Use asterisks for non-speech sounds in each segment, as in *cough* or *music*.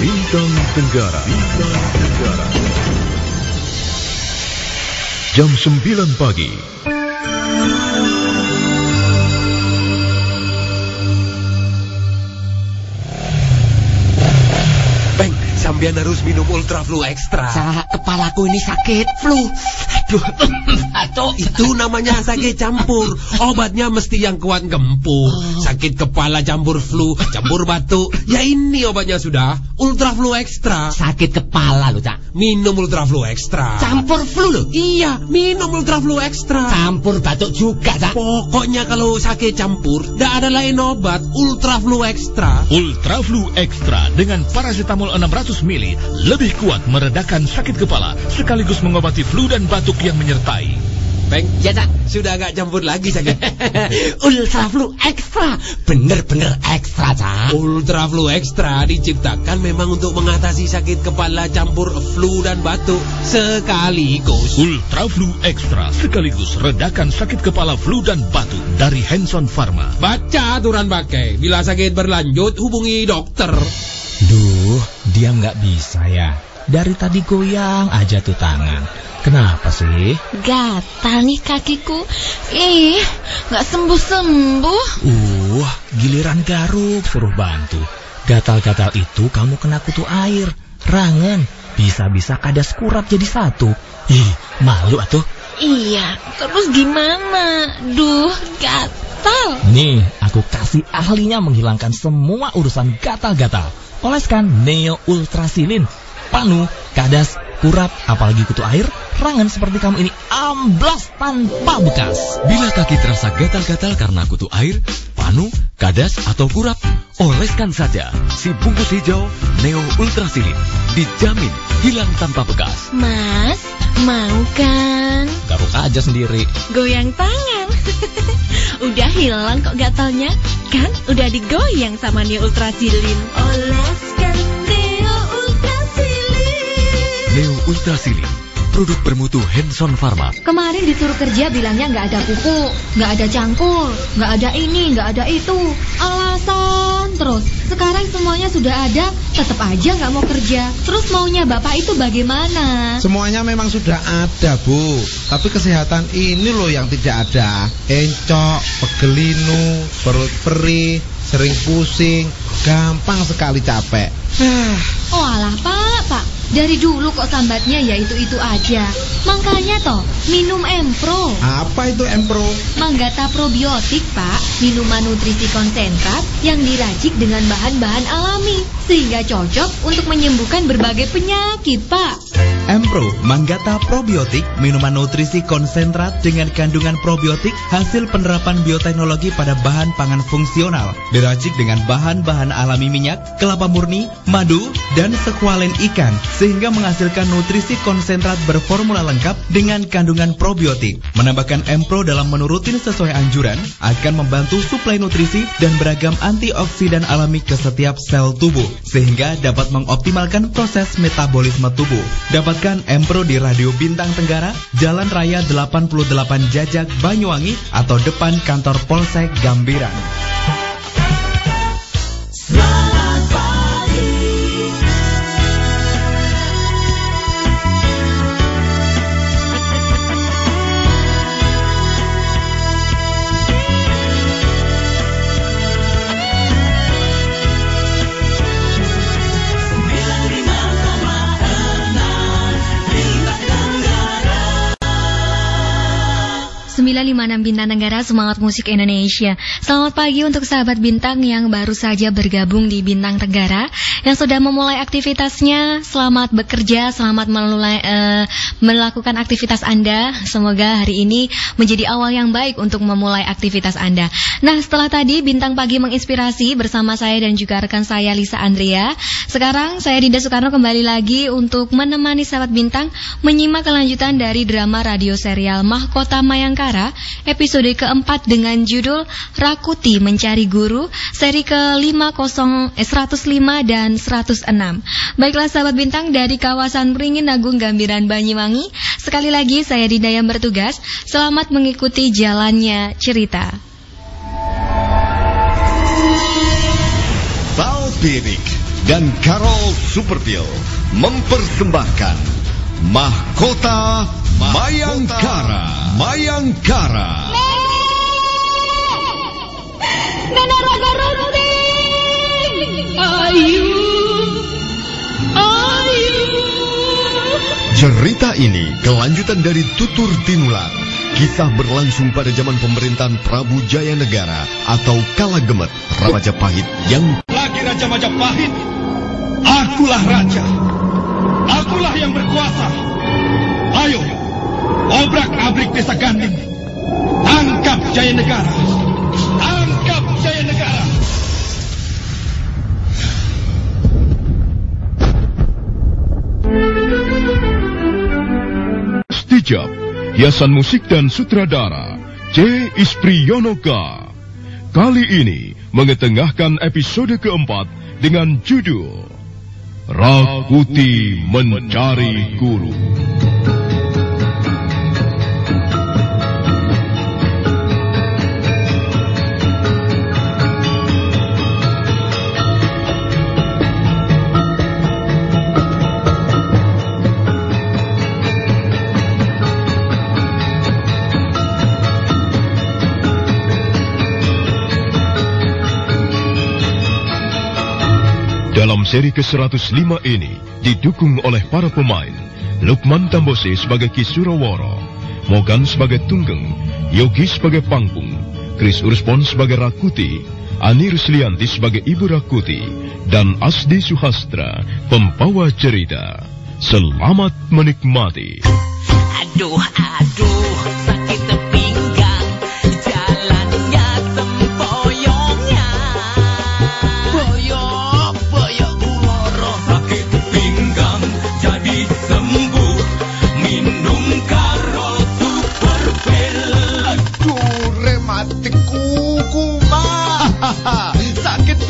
Bintang Tenggara Bintang Tenggara Jam 9 pagi Sambian harus minum Ultra Flu Extra. Sa kepalaku ini sakit, flu. Aduh, atau *laughs* itu namanya sakit campur. Obatnya mesti yang kuat gempur. Oh. Sakit kepala campur flu, campur batuk. Ya ini obatnya sudah, Ultra Flu Extra. Sakit kepala loh, Cak. Minum Ultra Flu Extra. Campur flu loh? Iya, minum Ultra Flu Extra. Campur batuk juga, Cak. Pokoknya kalau sakit campur, tidak ada lain obat, Ultra Flu Extra. Ultra Flu Extra dengan paracetamol 600 100 mili lebih kuat meredakan sakit kepala sekaligus mengobati flu dan batuk yang menyertai. Bang, ya tak, sudah agak campur lagi sakit. *laughs* Ultra Flu Extra, bener-bener ekstra cak. Ultra Flu Extra diciptakan memang untuk mengatasi sakit kepala campur flu dan batuk sekaligus. Ultra Flu Extra sekaligus redakan sakit kepala flu dan batuk dari Hanson Pharma. Baca aturan pakai, bila sakit berlanjut hubungi dokter. Duh, dia nggak bisa ya. Dari tadi goyang aja tuh tangan. Kenapa sih? Gatal nih kakiku. Ih, nggak sembuh-sembuh. Uh, giliran garuk suruh bantu. Gatal-gatal itu kamu kena kutu air, rangan. Bisa-bisa kadas kurap jadi satu. Ih, malu atuh. Iya, terus gimana? Duh, gatal. Nih, aku kasih ahlinya menghilangkan semua urusan gatal-gatal. Oleskan Neo Ultrasilin. Panu, kadas, kurap, apalagi kutu air, rangan seperti kamu ini amblas tanpa bekas. Bila kaki terasa gatal-gatal karena kutu air, panu, kadas, atau kurap, oleskan saja si bungkus hijau Neo Ultrasilin. Dijamin hilang tanpa bekas. Mas, mau kan? Garuk aja sendiri. Goyang tangan. *laughs* udah hilang kok gatalnya? Kan udah digoyang sama Neo Ultrasilin. Neo Neo Ultrasilin produk bermutu Hanson Pharma. Kemarin disuruh kerja bilangnya nggak ada pupuk, nggak ada cangkul, nggak ada ini, nggak ada itu. Alasan terus. Sekarang semuanya sudah ada, tetap aja nggak mau kerja. Terus maunya bapak itu bagaimana? Semuanya memang sudah ada bu, tapi kesehatan ini loh yang tidak ada. Encok, pegelinu, perut perih, sering pusing, gampang sekali capek. oh alah pak, pak. Dari dulu kok sambatnya ya itu-itu aja. Makanya toh, minum Empro. Apa itu Empro? Manggata probiotik, Pak. Minuman nutrisi konsentrat yang diracik dengan bahan-bahan alami. Sehingga cocok untuk menyembuhkan berbagai penyakit, Pak. Empro, Manggata Probiotik, minuman nutrisi konsentrat dengan kandungan probiotik hasil penerapan bioteknologi pada bahan pangan fungsional. Diracik dengan bahan-bahan alami minyak, kelapa murni, madu, dan sekualen ikan sehingga menghasilkan nutrisi konsentrat berformula lengkap dengan kandungan probiotik. Menambahkan Empro dalam menu rutin sesuai anjuran akan membantu suplai nutrisi dan beragam antioksidan alami ke setiap sel tubuh sehingga dapat mengoptimalkan proses metabolisme tubuh. Dapatkan Empro di Radio Bintang Tenggara, Jalan Raya 88 Jajak Banyuwangi atau depan kantor Polsek Gambiran. 956 Bintang Tenggara Semangat Musik Indonesia. Selamat pagi untuk sahabat Bintang yang baru saja bergabung di Bintang Tenggara Yang sudah memulai aktivitasnya. Selamat bekerja, selamat melulai, uh, melakukan aktivitas Anda. Semoga hari ini menjadi awal yang baik untuk memulai aktivitas Anda. Nah setelah tadi Bintang Pagi menginspirasi bersama saya dan juga rekan saya Lisa Andrea. Sekarang saya Dinda Soekarno kembali lagi untuk menemani sahabat Bintang Menyimak kelanjutan dari drama radio serial Mahkota Mayangkara episode keempat dengan judul Rakuti Mencari Guru, seri ke-50, eh, 105 dan 106. Baiklah sahabat bintang dari kawasan Beringin Agung Gambiran Banyuwangi, sekali lagi saya Dinda yang bertugas, selamat mengikuti jalannya cerita. Birik dan Carol Superpil mempersembahkan Mahkota Mayangkara. Mayangkara. Runting! Ayu! Ayu! Cerita ini kelanjutan dari Tutur Tinular. Kisah berlangsung pada zaman pemerintahan Prabu Jaya Negara atau Kala Gemet Raja Pahit yang lagi Raja Majapahit. Akulah raja. Akulah yang berkuasa. Ayo, obrak-abrik desa Ganding. Tangkap Jaya Negara. Tangkap Jaya Negara. Stijab, hiasan musik dan sutradara C. Ispriyonoka. Kali ini mengetengahkan episode keempat dengan judul Rakuti Mencari Guru. Dalam seri ke-105 ini didukung oleh para pemain Lukman Tambosi sebagai Kisuraworo, Mogan sebagai Tunggeng, Yogi sebagai Pangpung, Chris Urspon sebagai Rakuti, Ani Ruslianti sebagai Ibu Rakuti, dan Asdi Suhastra, pembawa cerita. Selamat menikmati. Aduh, aduh, sakit pinggang,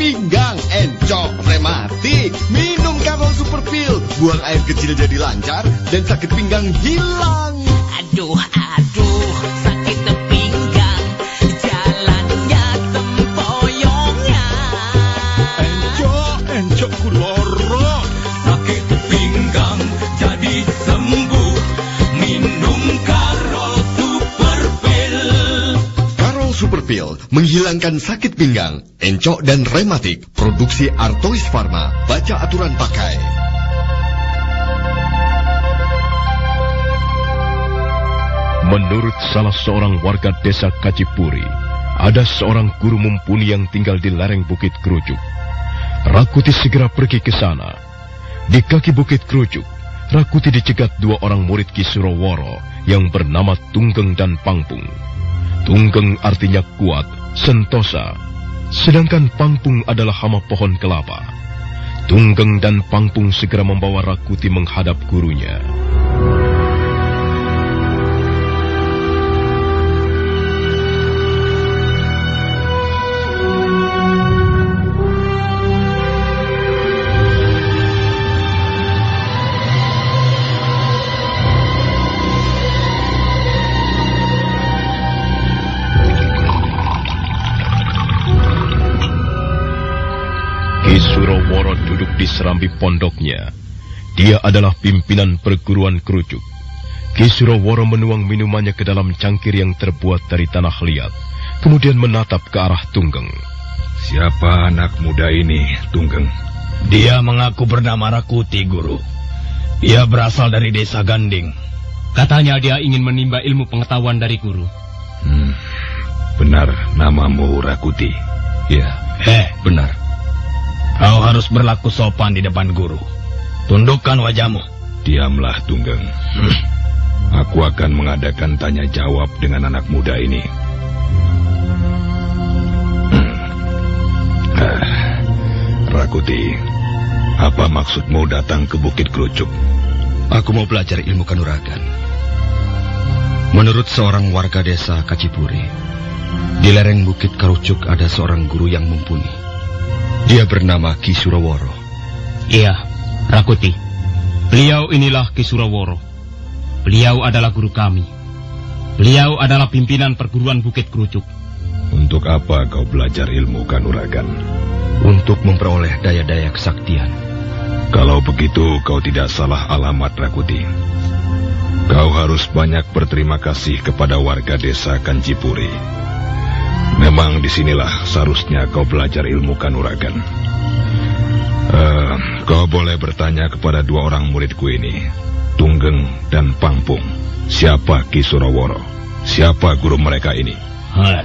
pinggang, encok, rematik. Minum Karol Super Pill. Buang air kecil jadi lancar dan sakit pinggang hilang. Pill menghilangkan sakit pinggang, encok dan rematik. Produksi Artois Pharma. Baca aturan pakai. Menurut salah seorang warga desa Kacipuri, ada seorang guru mumpuni yang tinggal di lereng Bukit Kerucuk. Rakuti segera pergi ke sana. Di kaki Bukit Kerucuk, Rakuti dicegat dua orang murid Kisuroworo yang bernama Tunggeng dan Pangpung. Tunggeng artinya kuat, sentosa, sedangkan Pangpung adalah hama pohon kelapa. Tunggeng dan Pangpung segera membawa Rakuti menghadap gurunya. Ki Suraworo duduk di serambi pondoknya. Dia adalah pimpinan perguruan kerucuk. Ki Suraworo menuang minumannya ke dalam cangkir yang terbuat dari tanah liat, kemudian menatap ke arah Tunggeng. Siapa anak muda ini, Tunggeng? Dia mengaku bernama Rakuti, Guru. Dia berasal dari desa Ganding. Katanya dia ingin menimba ilmu pengetahuan dari Guru. Hmm, benar namamu Rakuti. Ya. Eh, benar. Kau harus berlaku sopan di depan Guru. Tundukkan wajahmu. Diamlah, Tunggeng. Hmm. Aku akan mengadakan tanya jawab dengan anak muda ini. Hmm. Ah, Rakuti, apa maksudmu datang ke Bukit Kerucuk? Aku mau belajar ilmu kanuragan. Menurut seorang warga desa Kacipuri, di lereng Bukit Kerucuk ada seorang guru yang mumpuni. Dia bernama Ki Suraworo. Iya, Rakuti. Beliau inilah Ki Suraworo. Beliau adalah guru kami. Beliau adalah pimpinan perguruan Bukit Kerucuk. Untuk apa kau belajar ilmu kanuragan? untuk memperoleh daya-daya kesaktian. Kalau begitu kau tidak salah alamat Rakuti. Kau harus banyak berterima kasih kepada warga desa Kanjipuri. Memang di sinilah seharusnya kau belajar ilmu kanuragan. Eh, kau boleh bertanya kepada dua orang muridku ini, Tunggeng dan Pangpung. Siapa Ki Suraworo? Siapa guru mereka ini? Hah,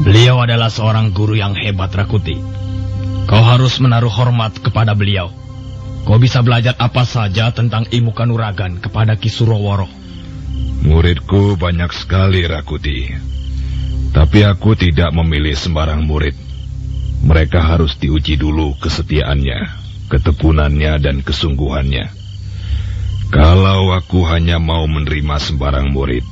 Beliau adalah seorang guru yang hebat Rakuti. Kau harus menaruh hormat kepada beliau. Kau bisa belajar apa saja tentang ilmu kanuragan kepada Ki Suraworo. Muridku banyak sekali Rakuti. Tapi aku tidak memilih sembarang murid. Mereka harus diuji dulu kesetiaannya, ketekunannya, dan kesungguhannya. Kalau aku hanya mau menerima sembarang murid,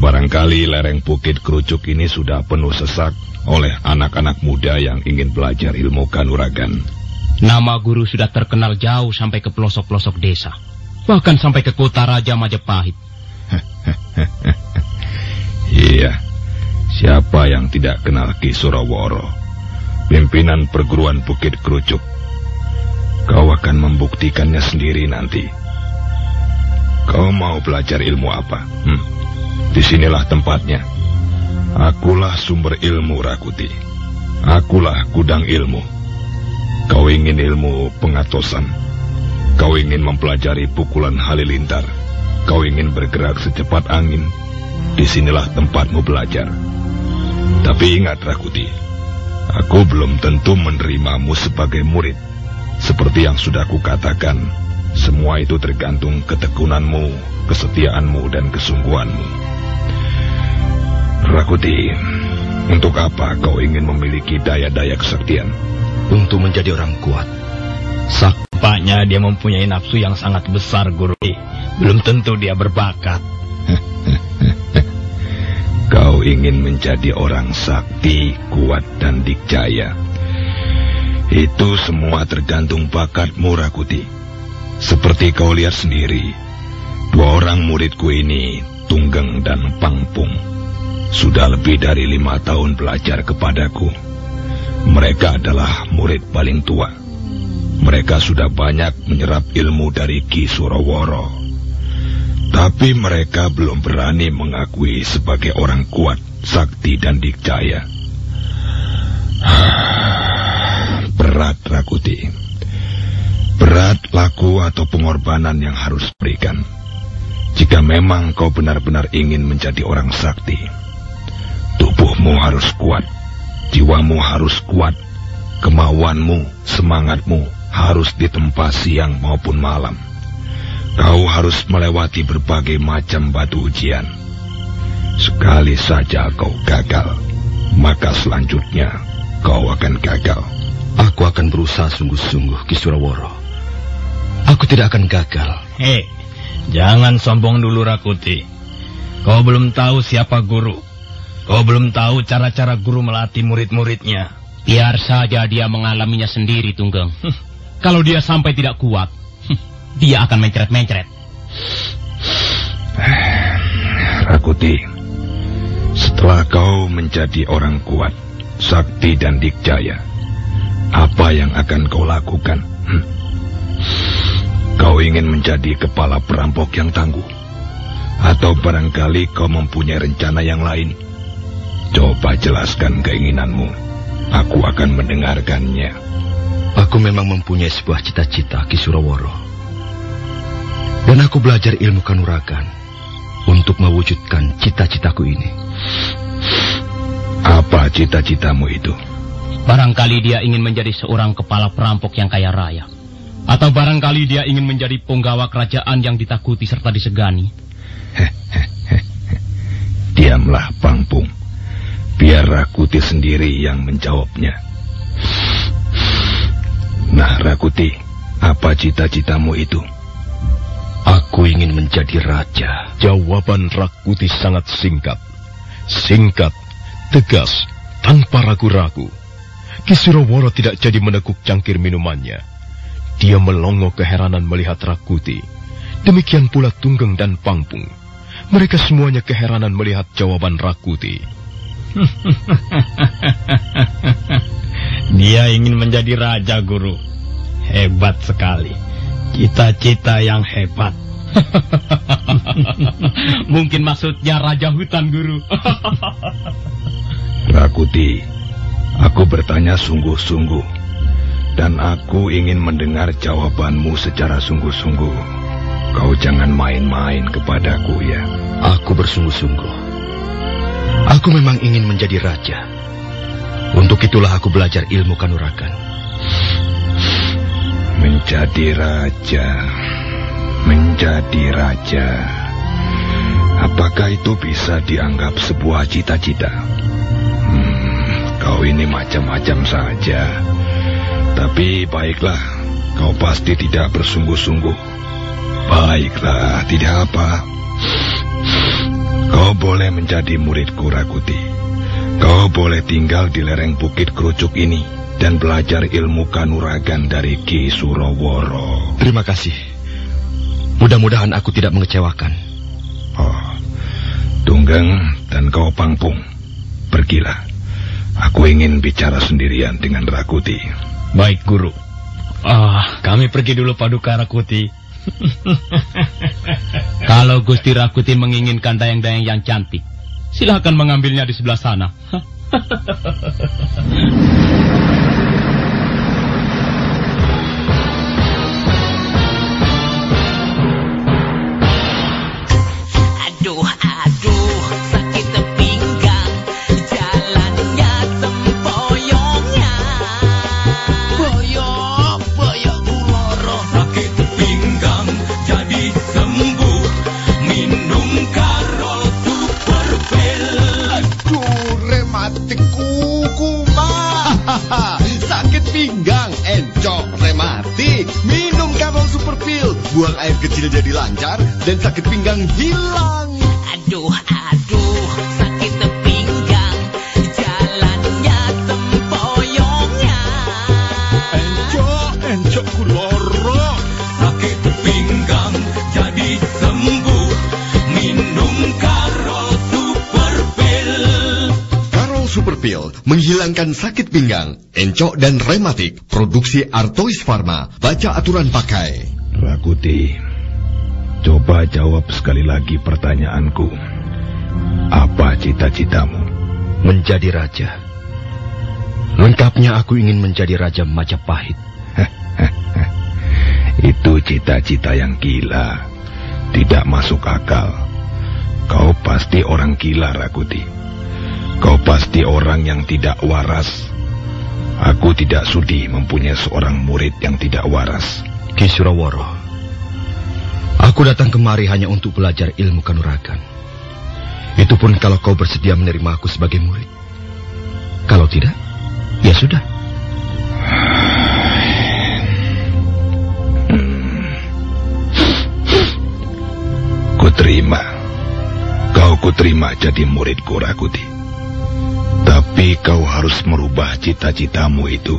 barangkali lereng bukit kerucuk ini sudah penuh sesak oleh anak-anak muda yang ingin belajar ilmu kanuragan. Nama guru sudah terkenal jauh sampai ke pelosok-pelosok desa. Bahkan sampai ke kota Raja Majapahit. *laughs* Iya, siapa yang tidak kenal Ki Suraworo? Pimpinan perguruan Bukit Kerucuk. Kau akan membuktikannya sendiri nanti. Kau mau belajar ilmu apa? Hmm. Di sinilah tempatnya. Akulah sumber ilmu Rakuti. Akulah gudang ilmu. Kau ingin ilmu pengatosan. Kau ingin mempelajari pukulan halilintar. Kau ingin bergerak secepat angin. Di sinilah tempatmu belajar. Tapi ingat Rakuti, aku belum tentu menerimamu sebagai murid. Seperti yang sudah kukatakan, semua itu tergantung ketekunanmu, kesetiaanmu, dan kesungguhanmu. Rakuti, untuk apa kau ingin memiliki daya-daya kesaktian? Untuk menjadi orang kuat. Sakpanya dia mempunyai nafsu yang sangat besar, Guru. Belum tentu dia berbakat. Ingin menjadi orang sakti, kuat, dan dikjaya. Itu semua tergantung bakatmu, Rakuti. Seperti kau lihat sendiri, dua orang muridku ini, Tunggeng dan Pangpung, sudah lebih dari lima tahun belajar kepadaku. Mereka adalah murid paling tua. Mereka sudah banyak menyerap ilmu dari Ki Suraworo. Tapi mereka belum berani mengakui sebagai orang kuat, sakti, dan dikjaya. Berat, Rakuti. Berat laku atau pengorbanan yang harus berikan. Jika memang kau benar-benar ingin menjadi orang sakti, tubuhmu harus kuat, jiwamu harus kuat, kemauanmu, semangatmu harus ditempa siang maupun malam. Kau harus melewati berbagai macam batu ujian. Sekali saja kau gagal, maka selanjutnya kau akan gagal. Aku akan berusaha sungguh-sungguh, Kisuraworo. Aku tidak akan gagal. Hei, jangan sombong dulu Rakuti. Kau belum tahu siapa guru. Kau belum tahu cara-cara guru melatih murid-muridnya. Biar saja dia mengalaminya sendiri, Tunggeng. Kalau dia sampai tidak kuat, dia akan mencret-mencret. Rakuti, setelah kau menjadi orang kuat, sakti dan dikjaya, apa yang akan kau lakukan? Hmm? Kau ingin menjadi kepala perampok yang tangguh? Atau barangkali kau mempunyai rencana yang lain? Coba jelaskan keinginanmu. Aku akan mendengarkannya. Aku memang mempunyai sebuah cita-cita, Kisuraworo. Dan aku belajar ilmu kanuragan untuk mewujudkan cita-citaku ini. Apa cita-citamu itu? Barangkali dia ingin menjadi seorang kepala perampok yang kaya raya. Atau barangkali dia ingin menjadi penggawa kerajaan yang ditakuti serta disegani. Diamlah, Pangpung. Biar Rakuti sendiri yang menjawabnya. Nah, Rakuti, apa cita-citamu itu? Aku ingin menjadi raja. Jawaban Rakuti sangat singkat. Singkat, tegas, tanpa ragu-ragu. Kisuraworo tidak jadi menekuk cangkir minumannya. Dia melongo keheranan melihat Rakuti. Demikian pula Tunggeng dan Pangpung. Mereka semuanya keheranan melihat jawaban Rakuti. *laughs* Dia ingin menjadi raja, Guru. Hebat sekali. Cita-cita yang hebat. *laughs* Mungkin maksudnya raja hutan, Guru. *laughs* Rakuti, aku bertanya sungguh-sungguh. Dan aku ingin mendengar jawabanmu secara sungguh-sungguh. Kau jangan main-main kepadaku ya. Aku bersungguh-sungguh. Aku memang ingin menjadi raja. Untuk itulah aku belajar ilmu kanuragan. Menjadi raja. Menjadi raja. Apakah itu bisa dianggap sebuah cita-cita? Hmm, kau ini macam-macam saja. Tapi baiklah, kau pasti tidak bersungguh-sungguh. Baiklah, tidak apa. Kau boleh menjadi muridku Rakuti. Kau boleh tinggal di lereng bukit kerucuk ini dan belajar ilmu kanuragan dari Ki Suroworo. Terima kasih. Mudah-mudahan aku tidak mengecewakan. Oh, Tunggeng dan kau Pangpung, pergilah. Aku ingin bicara sendirian dengan Rakuti. Baik, Guru. Ah, kami pergi dulu Paduka Rakuti. *laughs* Kalau Gusti Rakuti menginginkan dayang-dayang yang cantik, silahkan mengambilnya di sebelah sana. *laughs* *laughs* Sakit pinggang, encok, rematik. Minum Karol Super Pill. Buang air kecil jadi lancar dan sakit pinggang hilang. Pill menghilangkan sakit pinggang, encok dan rematik. Produksi Artois Pharma. Baca aturan pakai. Rakuti, coba jawab sekali lagi pertanyaanku. Apa cita-citamu? Menjadi raja. Lengkapnya aku ingin menjadi raja Majapahit. *laughs* Itu cita-cita yang gila. Tidak masuk akal. Kau pasti orang gila, Rakuti. Kau pasti orang yang tidak waras. Aku tidak sudi mempunyai seorang murid yang tidak waras. Ki Suraworo, aku datang kemari hanya untuk belajar ilmu kanuragan. Itu pun kalau kau bersedia menerima aku sebagai murid. Kalau tidak, ya sudah. Kuterima. Kau kuterima jadi muridku, Rakuti. Tapi kau harus merubah cita-citamu itu.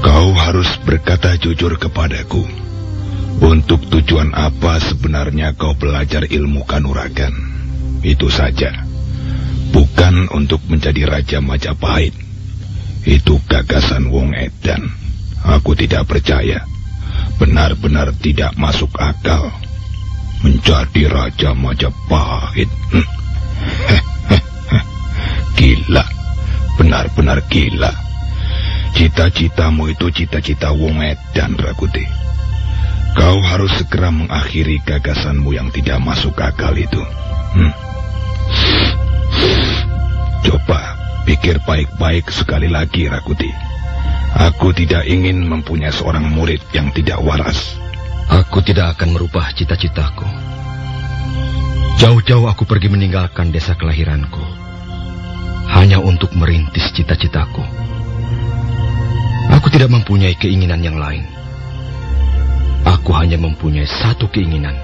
Kau harus berkata jujur kepadaku. Untuk tujuan apa sebenarnya kau belajar ilmu kanuragan? Itu saja. Bukan untuk menjadi Raja Majapahit. Itu gagasan Wong Edan. Aku tidak percaya. Benar-benar tidak masuk akal. Menjadi Raja Majapahit. Hm. Gila. Benar-benar gila. Cita-citamu itu cita-cita Wong Edan, Rakuti. Kau harus segera mengakhiri gagasanmu yang tidak masuk akal itu. Hmm. Coba pikir baik-baik sekali lagi, Rakuti. Aku tidak ingin mempunyai seorang murid yang tidak waras. Aku tidak akan merubah cita-citaku. Jauh-jauh aku pergi meninggalkan desa kelahiranku. Hanya untuk merintis cita-citaku. Aku tidak mempunyai keinginan yang lain. Aku hanya mempunyai satu keinginan.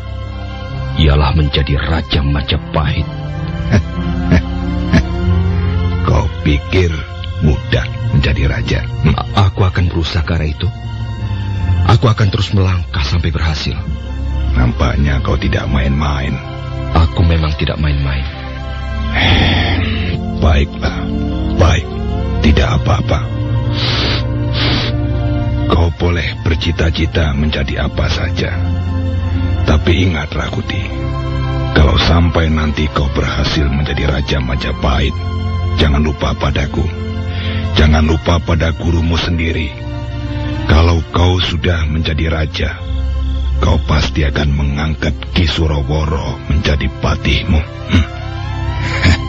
Ialah menjadi Raja Majapahit. *laughs* Kau pikir mudah menjadi raja? Hmm. Aku akan berusaha ke arah itu. Aku akan terus melangkah sampai berhasil. Nampaknya kau tidak main-main. Aku memang tidak main-main. Baiklah, baik. Tidak apa-apa. Kau boleh bercita-cita menjadi apa saja. Tapi ingat Rakuti, kalau sampai nanti kau berhasil menjadi Raja Majapahit, jangan lupa padaku. Jangan lupa pada gurumu sendiri. Kalau kau sudah menjadi raja, kau pasti akan mengangkat Ki Suraworo menjadi patihmu. Hmm. *laughs*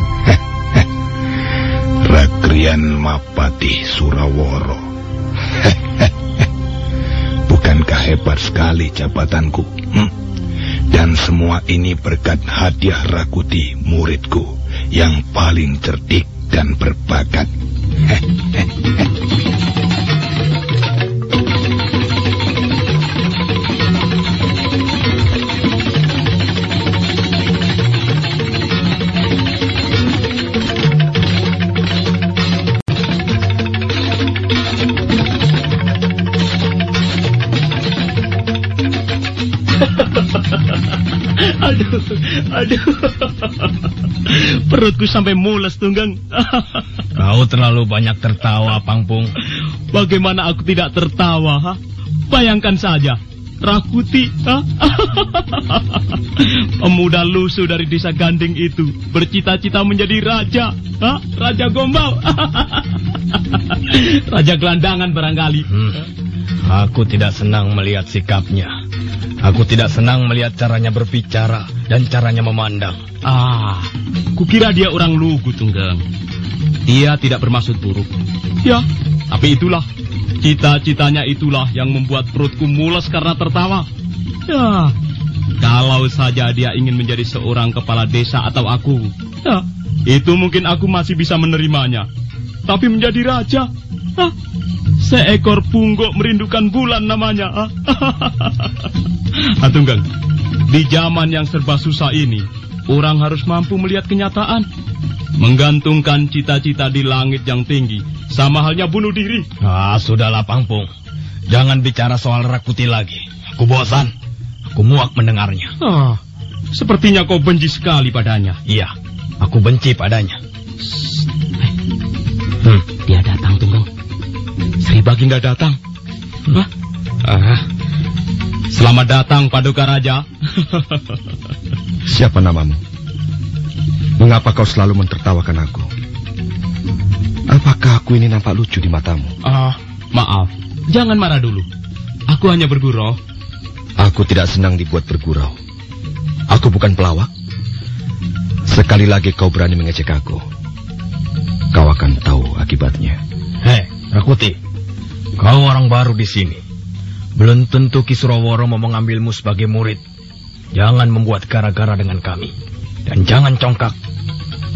Rakrian Mapati Suraworo. *laughs* Bukankah hebat sekali jabatanku? Hmm? Dan semua ini berkat hadiah Rakuti, muridku, yang paling cerdik dan berbakat. *laughs* aduh, aduh. Perutku sampai mules, Tunggang. Kau terlalu banyak tertawa, Pangpung. Bagaimana aku tidak tertawa, ha? Bayangkan saja, Rakuti, ha? pemuda lusuh dari desa Ganding itu bercita-cita menjadi raja, ha? Raja Gombal, raja gelandangan barangkali. Hmm. Aku tidak senang melihat sikapnya. Aku tidak senang melihat caranya berbicara dan caranya memandang. Ah, kukira dia orang lugu, Tunggang. Dia tidak bermaksud buruk. Ya, tapi itulah. Cita-citanya itulah yang membuat perutku mules karena tertawa. Ya, kalau saja dia ingin menjadi seorang kepala desa atau aku, ya, itu mungkin aku masih bisa menerimanya. Tapi menjadi raja, ah, seekor punggok merindukan bulan namanya. *laughs* Ah. Tunggang, di zaman yang serba susah ini, orang harus mampu melihat kenyataan. Menggantungkan cita-cita di langit yang tinggi, sama halnya bunuh diri. Ah, sudahlah Pangpung. Jangan bicara soal Rakuti lagi. Aku bosan. Aku muak mendengarnya. Ah, sepertinya kau benci sekali padanya. Iya, aku benci padanya. Hmm, dia datang, Tunggang. Sri Baginda datang. Hah? Ah, selamat datang, Paduka Raja. Siapa namamu? Mengapa kau selalu mentertawakan aku? Apakah aku ini nampak lucu di matamu? Ah, maaf. Jangan marah dulu. Aku hanya bergurau. Aku tidak senang dibuat bergurau. Aku bukan pelawak. Sekali lagi kau berani mengecek aku. Kau akan tahu akibatnya. Hei, Rakuti. Kau orang baru di sini. Belum tentu Kisraworo mau mengambilmu sebagai murid. Jangan membuat gara-gara dengan kami. Dan jangan congkak.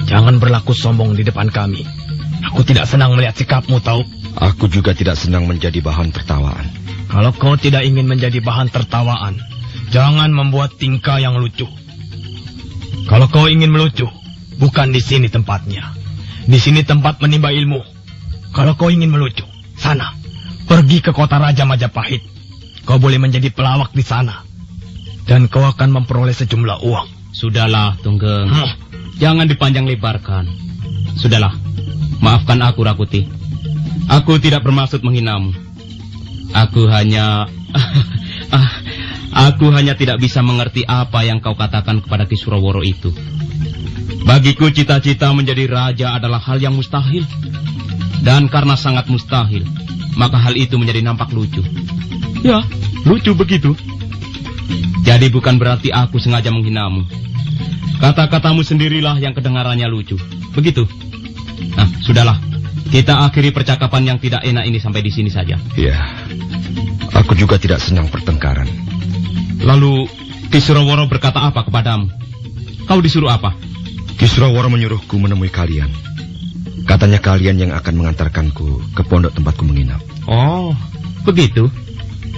Jangan berlaku sombong di depan kami. Aku tidak senang melihat sikapmu, tahu? Aku juga tidak senang menjadi bahan tertawaan. Kalau kau tidak ingin menjadi bahan tertawaan, jangan membuat tingkah yang lucu. Kalau kau ingin melucu, bukan di sini tempatnya. Di sini tempat menimba ilmu. Kalau kau ingin melucu, sana. Pergi ke kota Raja Majapahit. Kau boleh menjadi pelawak di sana. Dan kau akan memperoleh sejumlah uang. Sudahlah, Tunggeng. Hmm. Jangan dipanjang lebarkan. Sudahlah, maafkan aku, Rakuti. Aku tidak bermaksud menghinamu. Aku hanya... *laughs* aku hanya tidak bisa mengerti apa yang kau katakan kepada Ki Suraworo itu. Bagiku cita-cita menjadi raja adalah hal yang mustahil. Dan karena sangat mustahil, maka hal itu menjadi nampak lucu. Ya, lucu begitu. Jadi bukan berarti aku sengaja menghinamu. Kata-katamu sendirilah yang kedengarannya lucu. Begitu. Nah, sudahlah. Kita akhiri percakapan yang tidak enak ini sampai di sini saja. Ya, aku juga tidak senang pertengkaran. Lalu, Kisraworo berkata apa kepadamu? Kau disuruh apa? Kisraworo menyuruhku menemui kalian. Katanya kalian yang akan mengantarkanku ke pondok tempatku menginap. Oh, begitu.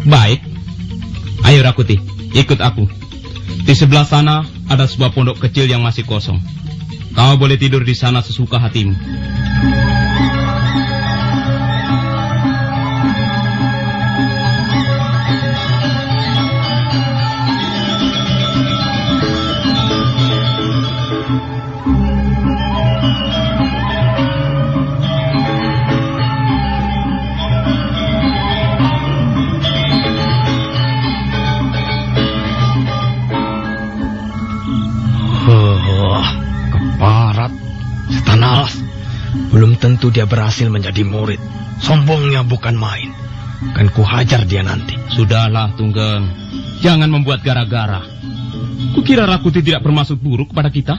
Baik. Ayo Rakuti, ikut aku. Di sebelah sana ada sebuah pondok kecil yang masih kosong. Kau boleh tidur di sana sesuka hatimu. Dia berhasil menjadi murid. Sombongnya bukan main. Kan ku hajar dia nanti. Sudahlah, Tunggeng. Jangan membuat gara-gara. Kukira Rakuti tidak bermaksud buruk kepada kita.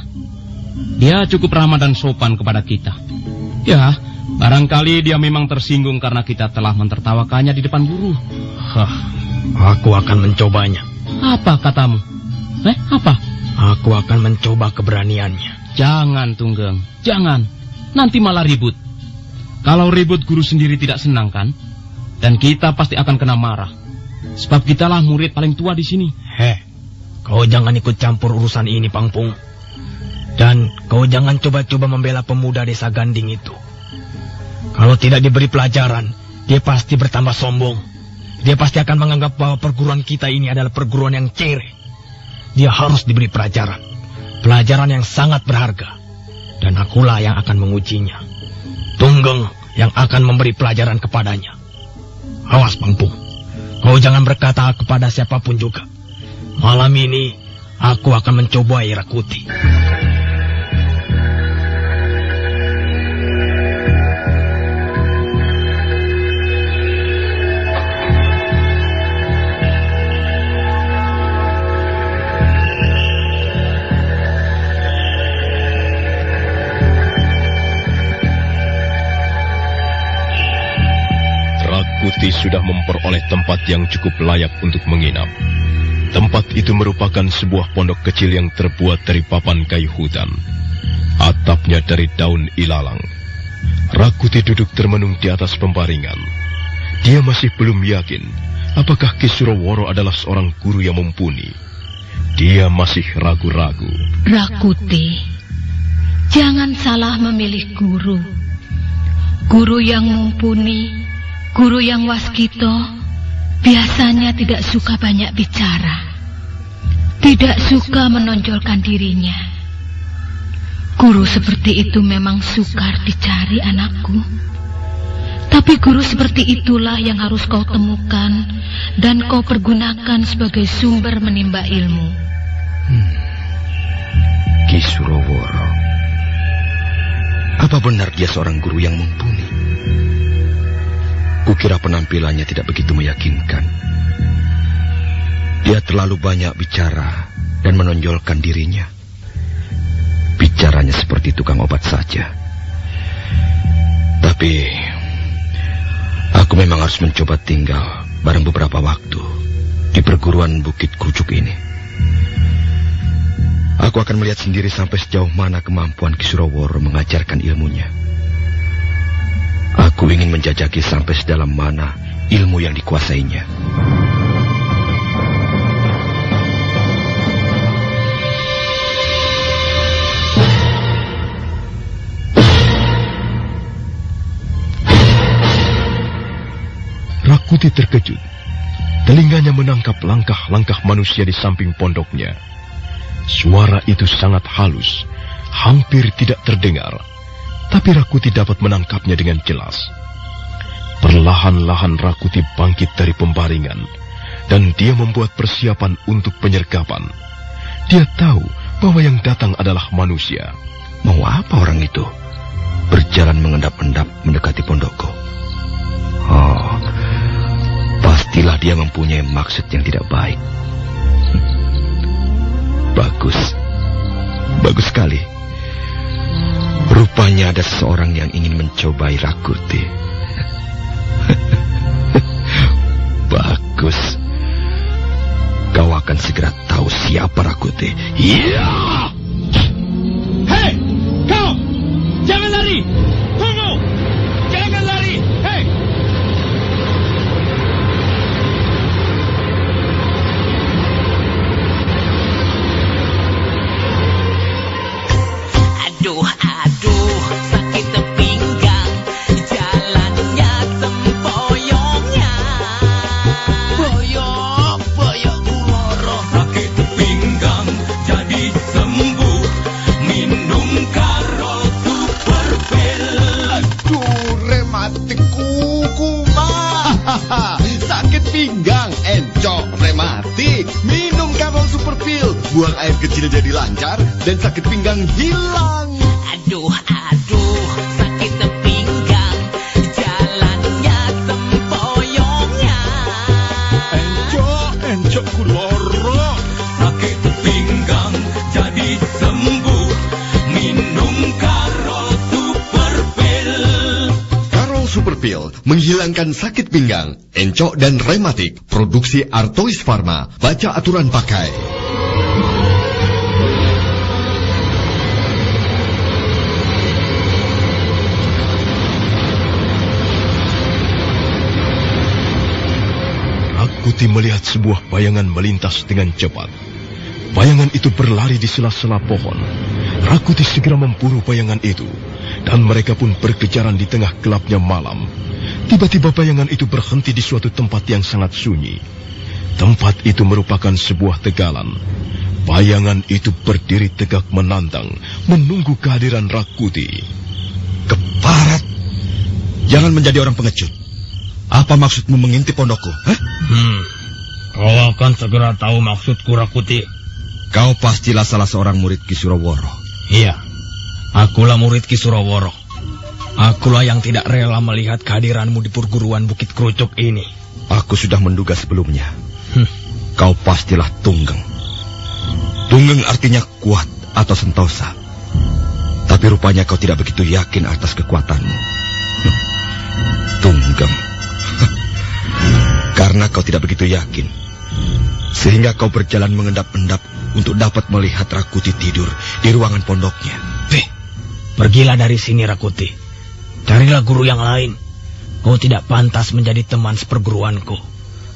Dia cukup ramah dan sopan kepada kita. Ya, barangkali dia memang tersinggung karena kita telah mentertawakannya di depan guru. Hah, aku akan mencobanya. Apa katamu? Eh, apa? Aku akan mencoba keberaniannya. Jangan, Tunggeng. Jangan. Nanti malah ribut. Kalau ribut guru sendiri tidak senang kan? Dan kita pasti akan kena marah. Sebab kitalah murid paling tua di sini. Heh, kau jangan ikut campur urusan ini, Pangpung. Dan kau jangan coba-coba membela pemuda desa Ganding itu. Kalau tidak diberi pelajaran, dia pasti bertambah sombong. Dia pasti akan menganggap bahwa perguruan kita ini adalah perguruan yang cere. Dia harus diberi pelajaran. Pelajaran yang sangat berharga. Dan akulah yang akan mengujinya. Tunggeng yang akan memberi pelajaran kepadanya. Awas, Pangpung. Kau jangan berkata kepada siapa pun juga. Malam ini, aku akan mencoba Rakuti. Rakuti sudah memperoleh tempat yang cukup layak untuk menginap. Tempat itu merupakan sebuah pondok kecil yang terbuat dari papan kayu hutan. Atapnya dari daun ilalang. Rakuti duduk termenung di atas pembaringan. Dia masih belum yakin apakah Kisuroworo adalah seorang guru yang mumpuni. Dia masih ragu-ragu. Rakuti, jangan salah memilih guru. Guru yang mumpuni, guru yang waskito, biasanya tidak suka banyak bicara. Tidak suka menonjolkan dirinya. Guru seperti itu memang sukar dicari anakku. Tapi guru seperti itulah yang harus kau temukan dan kau pergunakan sebagai sumber menimba ilmu. Kisuroworo. Apa benar dia seorang guru yang mumpuni? Kukira penampilannya tidak begitu meyakinkan. Dia terlalu banyak bicara dan menonjolkan dirinya. Bicaranya seperti tukang obat saja. Tapi aku memang harus mencoba tinggal bareng beberapa waktu di perguruan Bukit Kucuk ini. Aku akan melihat sendiri sampai sejauh mana kemampuan Kisuroworo mengajarkan ilmunya. Aku ingin menjajaki sampai sedalam mana ilmu yang dikuasainya. Rakuti terkejut. Telinganya menangkap langkah-langkah manusia di samping pondoknya. Suara itu sangat halus, hampir tidak terdengar. Tapi Rakuti dapat menangkapnya dengan jelas. Perlahan-lahan Rakuti bangkit dari pembaringan, dan dia membuat persiapan untuk penyergapan. Dia tahu bahwa yang datang adalah manusia. Mau apa orang itu? Berjalan mengendap-endap mendekati pondokku. Oh, pastilah dia mempunyai maksud yang tidak baik. *laughs* Bagus. Bagus sekali. Rupanya ada seseorang yang ingin mencobai Rakuti. *laughs* Bagus. Kau akan segera tahu siapa Rakuti. Iya. Hei, buang air kecil jadi lancar, dan sakit pinggang hilang. Aduh, aduh, sakit pinggang, jalannya sempoyongnya. Enco, enco kuloro. Sakit pinggang jadi sembuh, minum Karol Super Pill. Karol Super Pill menghilangkan sakit pinggang, encok dan rematik. Produksi Artois Pharma. Baca aturan pakai. Rakuti melihat sebuah bayangan melintas dengan cepat. Bayangan itu berlari di sela-sela pohon. Rakuti segera memburu bayangan itu, dan mereka pun berkejaran di tengah gelapnya malam. Tiba-tiba bayangan itu berhenti di suatu tempat yang sangat sunyi. Tempat itu merupakan sebuah tegalan. Bayangan itu berdiri tegak menantang, menunggu kehadiran Rakuti. Keparat! Jangan menjadi orang pengecut. Apa maksudmu mengintip pondokku? Hah? Hmm. Kau akan segera tahu maksudku Rakuti. Kau pastilah salah seorang murid Kisuroworo. Iya. Akulah murid Kisuroworo. Akulah yang tidak rela melihat kehadiranmu di perguruan Bukit Kerucuk ini. Aku sudah menduga sebelumnya. Hmm. Kau pastilah tunggeng. Tunggeng artinya kuat atau sentosa. Tapi rupanya kau tidak begitu yakin atas kekuatanmu. Tunggeng. Karena kau tidak begitu yakin. Sehingga kau berjalan mengendap-endap untuk dapat melihat Rakuti tidur di ruangan pondoknya. Beh, pergilah dari sini Rakuti. Carilah guru yang lain. Kau tidak pantas menjadi teman seperguruanku.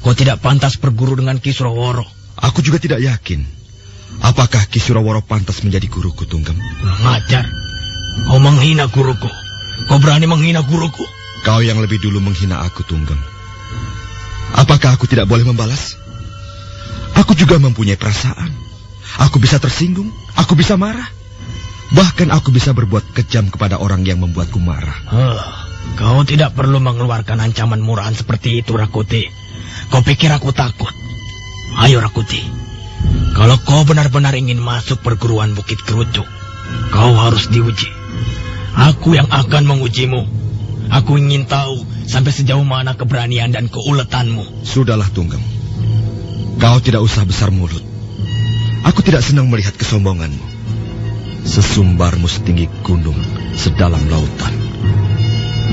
Kau tidak pantas berguru dengan Kisuroworo. Aku juga tidak yakin. Apakah Kisuroworo pantas menjadi guruku, Tunggem? Ngajar. Kau menghina guruku. Kau berani menghina guruku. Kau yang lebih dulu menghina aku, Tunggem. Apakah aku tidak boleh membalas? Aku juga mempunyai perasaan. Aku bisa tersinggung, aku bisa marah. Bahkan aku bisa berbuat kejam kepada orang yang membuatku marah. Huh, kau tidak perlu mengeluarkan ancaman murahan seperti itu, Rakuti. Kau pikir aku takut? Ayo, Rakuti. Kalau kau benar-benar ingin masuk perguruan Bukit Kerucuk, kau harus diuji. Aku yang akan mengujimu. Aku ingin tahu sampai sejauh mana keberanian dan keuletanmu. Sudahlah, Tunggem. Kau tidak usah besar mulut. Aku tidak senang melihat kesombonganmu. Sesumbarmu setinggi gunung, sedalam lautan.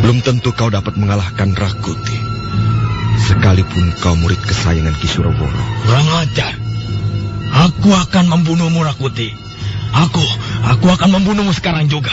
Belum tentu kau dapat mengalahkan Rakuti. Sekalipun kau murid kesayangan Kisuroworo. Kurang ajar. Aku akan membunuhmu, Rakuti. Aku, aku akan membunuhmu sekarang juga.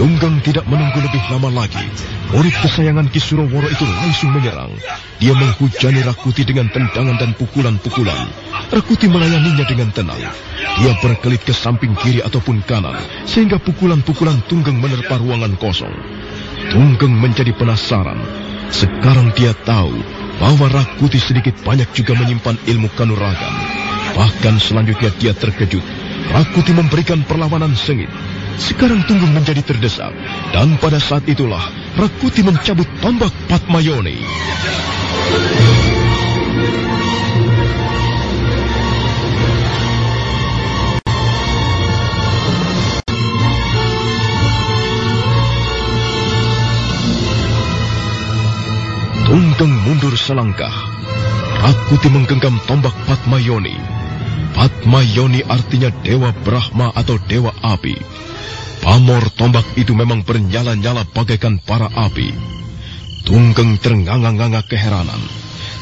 Tunggang tidak menunggu lebih lama lagi. Murid kesayangan Kisuroworo itu langsung menyerang. Dia menghujani Rakuti dengan tendangan dan pukulan-pukulan. Rakuti melayaninya dengan tenang. Dia berkelit ke samping kiri ataupun kanan, sehingga pukulan-pukulan Tunggang menerpa ruangan kosong. Tunggang menjadi penasaran. Sekarang dia tahu bahwa Rakuti sedikit banyak juga menyimpan ilmu kanuragan. Bahkan selanjutnya dia terkejut. Rakuti memberikan perlawanan sengit. Sekarang Tunggung menjadi terdesak. Dan pada saat itulah Rakuti mencabut tombak Patmayoni. Tunggang mundur selangkah. Rakuti menggenggam tombak Patmayoni. Patmayoni artinya Dewa Brahma atau Dewa Api. Pamor tombak itu memang bernyala-nyala bagaikan para api. Tunggeng ternganga-nganga keheranan.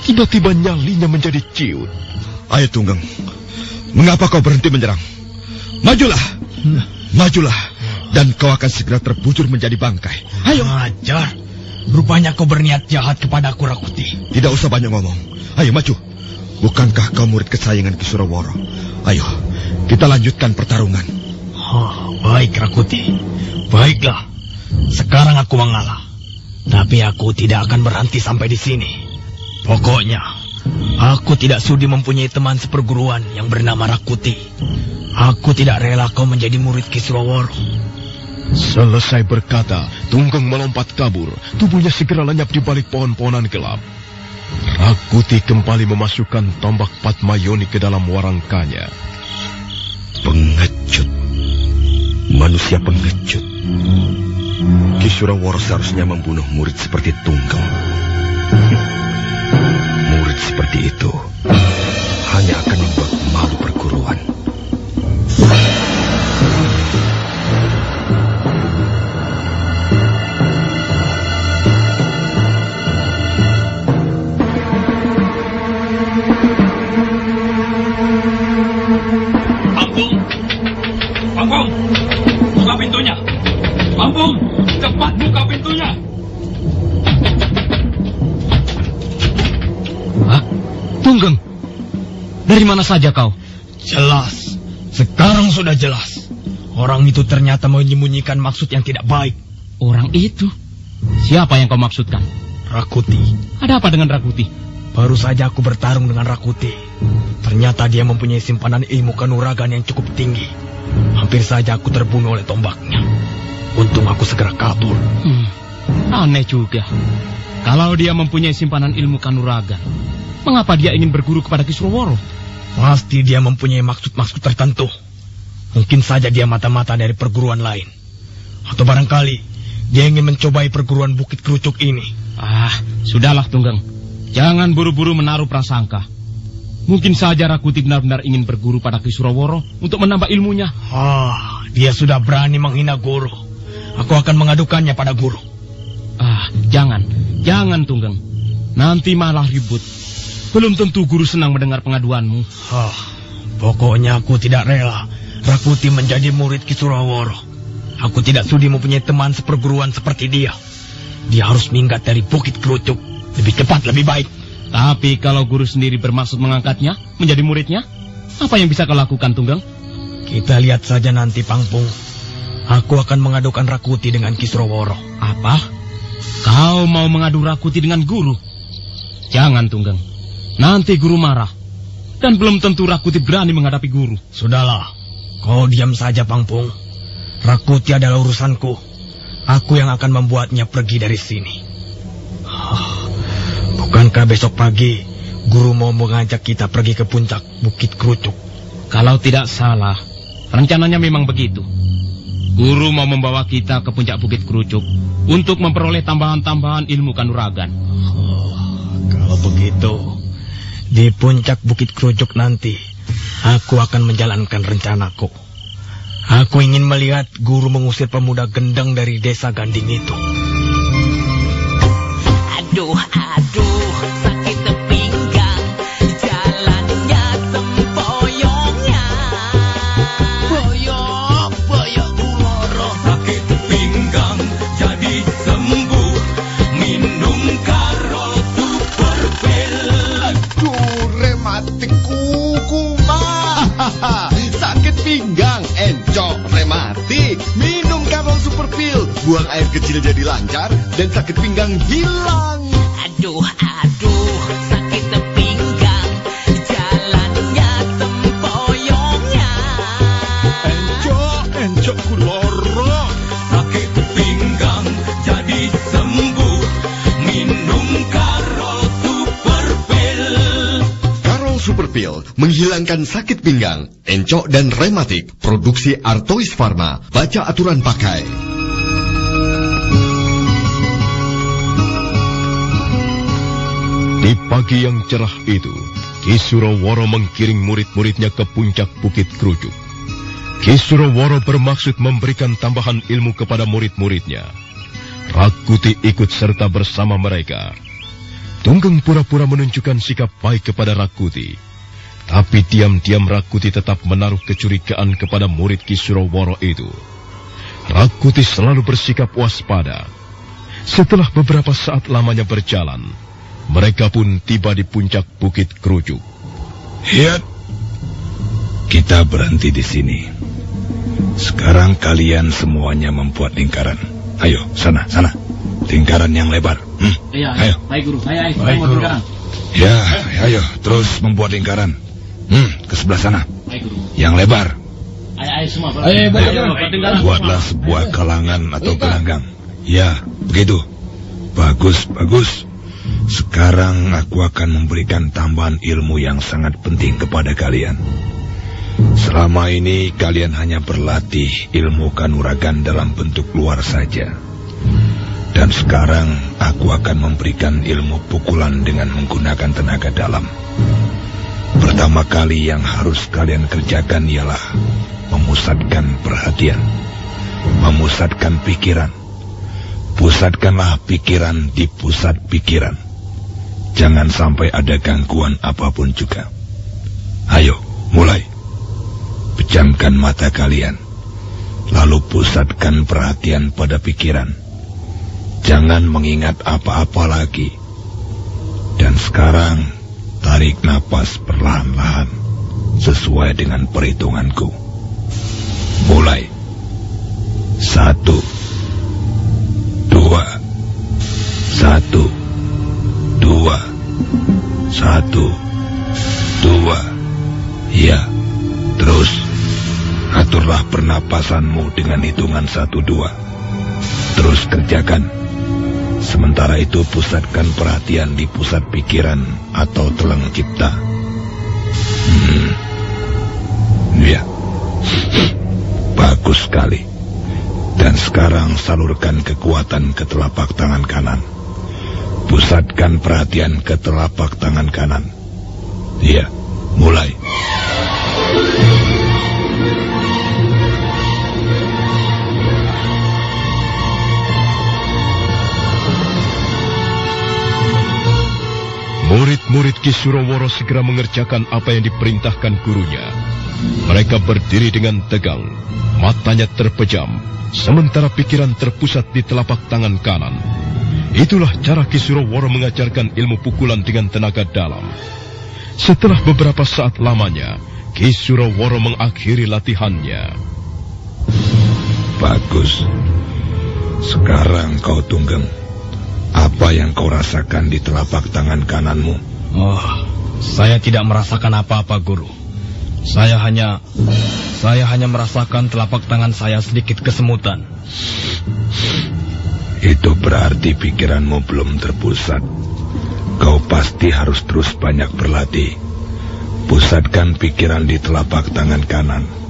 Tiba-tiba nyalinya menjadi ciut. Ayo Tunggeng, mengapa kau berhenti menyerang? Majulah, majulah, dan kau akan segera terbujur menjadi bangkai. Ayo. Ajar. Rupanya kau berniat jahat kepadaku, Rakuti. Tidak usah banyak ngomong. Ayo maju. Bukankah kau murid kesayangan Kisuroworo? Ayo, kita lanjutkan pertarungan. Oh, baik Rakuti. Baiklah. Sekarang aku mengalah. Tapi aku tidak akan berhenti sampai di sini. Pokoknya, aku tidak sudi mempunyai teman seperguruan yang bernama Rakuti. Aku tidak rela kau menjadi murid Kisroworo. Selesai berkata, Tunggeng melompat kabur. Tubuhnya segera lenyap di balik pohon-pohonan gelap. Rakuti kembali memasukkan tombak Patmayoni ke dalam warangkanya. Pengecut. Manusia pengecut. Kisuraworo seharusnya membunuh murid seperti Tunggal. *laughs* Murid seperti itu hanya akan membuat malu perguruan. Dari mana saja kau? Jelas. Sekarang sudah jelas. Orang itu ternyata menyembunyikan maksud yang tidak baik. Orang itu? Siapa yang kau maksudkan? Rakuti. Ada apa dengan Rakuti? Baru saja aku bertarung dengan Rakuti. Ternyata dia mempunyai simpanan ilmu kanuragan yang cukup tinggi. Hampir saja aku terbunuh oleh tombaknya. Untung aku segera kabur. Hmm, aneh juga. Kalau dia mempunyai simpanan ilmu kanuragan, mengapa dia ingin berguru kepada Kisroworo? Pasti dia mempunyai maksud-maksud tertentu. Mungkin saja dia mata-mata dari perguruan lain. Atau barangkali dia ingin mencobai perguruan Bukit Kerucuk ini. Ah, sudahlah Tunggeng. Jangan buru-buru menaruh prasangka. Mungkin saja Rakuti benar-benar ingin berguru pada Kisuroworo untuk menambah ilmunya. Ah, dia sudah berani menghina guru. Aku akan mengadukannya pada guru. Ah, jangan. Jangan, Tunggeng. Nanti malah ribut. Belum tentu guru senang mendengar pengaduanmu. Ah, pokoknya aku tidak rela Rakuti menjadi murid Kisuroworo. Aku tidak sudi mempunyai teman seperguruan seperti dia. Dia harus minggat dari Bukit Kerucuk. Lebih cepat, lebih baik. Tapi kalau guru sendiri bermaksud mengangkatnya menjadi muridnya, apa yang bisa kau lakukan, Tunggang? Kita lihat saja nanti, Pangpung. Aku akan mengadukan Rakuti dengan Kisroworo. Apa? Kau mau mengadu Rakuti dengan guru? Jangan, Tunggang. Nanti guru marah. Dan belum tentu Rakuti berani menghadapi guru. Sudahlah, kau diam saja, Pangpung. Rakuti adalah urusanku. Aku yang akan membuatnya pergi dari sini. Bukankah besok pagi guru mau mengajak kita pergi ke puncak Bukit Kerucuk? Kalau tidak salah, rencananya memang begitu. Guru mau membawa kita ke puncak Bukit Kerucuk untuk memperoleh tambahan-tambahan ilmu kanuragan. Kalau begitu, di puncak Bukit Kerucuk nanti, aku akan menjalankan rencanaku. Aku ingin melihat guru mengusir pemuda gendang dari desa Ganding itu. Aduh, aduh, pinggang, encok, rematik. Minum Karol Super Pill. Buang air kecil jadi lancar dan sakit pinggang hilang. Aduh, aduh, Karol Super Pill menghilangkan sakit pinggang, encok dan rematik. Produksi Artois Pharma. Baca aturan pakai. Di pagi yang cerah itu, Kisuroworo menggiring murid-muridnya ke puncak Bukit Kerucuk. Kisuroworo bermaksud memberikan tambahan ilmu kepada murid-muridnya. Rakuti ikut serta bersama mereka. Tunggeng pura-pura menunjukkan sikap baik kepada Rakuti. Tapi diam-diam Rakuti tetap menaruh kecurigaan kepada murid Kisuroworo itu. Rakuti selalu bersikap waspada. Setelah beberapa saat lamanya berjalan, mereka pun tiba di puncak Bukit Kerucuk. Hiat, kita berhenti di sini. Sekarang kalian semuanya membuat lingkaran. Ayo, sana, sana. Lingkaran yang lebar. Hmm? Iya, Ayo. Baik, Guru. Ayo, ayo. Baik, Guru. Ya, ayo, terus membuat lingkaran. Hmm, ke sebelah sana. Baik, Guru. Yang lebar. Ayo, ayo semua. Ayo, buat ayo, buat lingkaran. Buatlah sebuah kalangan atau gelanggang. Ya, begitu. Bagus, bagus. Sekarang aku akan memberikan tambahan ilmu yang sangat penting kepada kalian. Selama ini kalian hanya berlatih ilmu kanuragan dalam bentuk luar saja. Dan sekarang aku akan memberikan ilmu pukulan dengan menggunakan tenaga dalam. Pertama kali yang harus kalian kerjakan ialah memusatkan perhatian, memusatkan pikiran. Pusatkanlah pikiran di pusat pikiran. Jangan sampai ada gangguan apa pun juga. Ayo, mulai. Pejamkan mata kalian. Lalu pusatkan perhatian pada pikiran. Jangan mengingat apa-apa lagi. Dan sekarang, tarik napas perlahan-lahan sesuai dengan perhitunganku. Mulai. Satu. Dua. Satu. Dua. Satu. Dua. Ya. Terus. Aturlah pernapasanmu dengan hitungan satu dua. Terus kerjakan. Sementara itu pusatkan perhatian di pusat pikiran atau telang cipta. Hmm. Ya. Bagus sekali. Dan sekarang salurkan kekuatan ke telapak tangan kanan. Pusatkan perhatian ke telapak tangan kanan. Iya, mulai. Murid-murid Ki Suraworo segera mengerjakan apa yang diperintahkan gurunya. Mereka berdiri dengan tegang, matanya terpejam, sementara pikiran terpusat di telapak tangan kanan. Itulah cara Ki Suraworo mengajarkan ilmu pukulan dengan tenaga dalam. Setelah beberapa saat lamanya, Ki Suraworo mengakhiri latihannya. Bagus. Sekarang kau tunggeng. Apa yang kau rasakan di telapak tangan kananmu? Oh, saya tidak merasakan apa-apa, Guru. Saya hanya saya hanya merasakan telapak tangan saya sedikit kesemutan. Itu berarti pikiranmu belum terpusat. Kau pasti harus terus banyak berlatih. Pusatkan pikiran di telapak tangan kanan.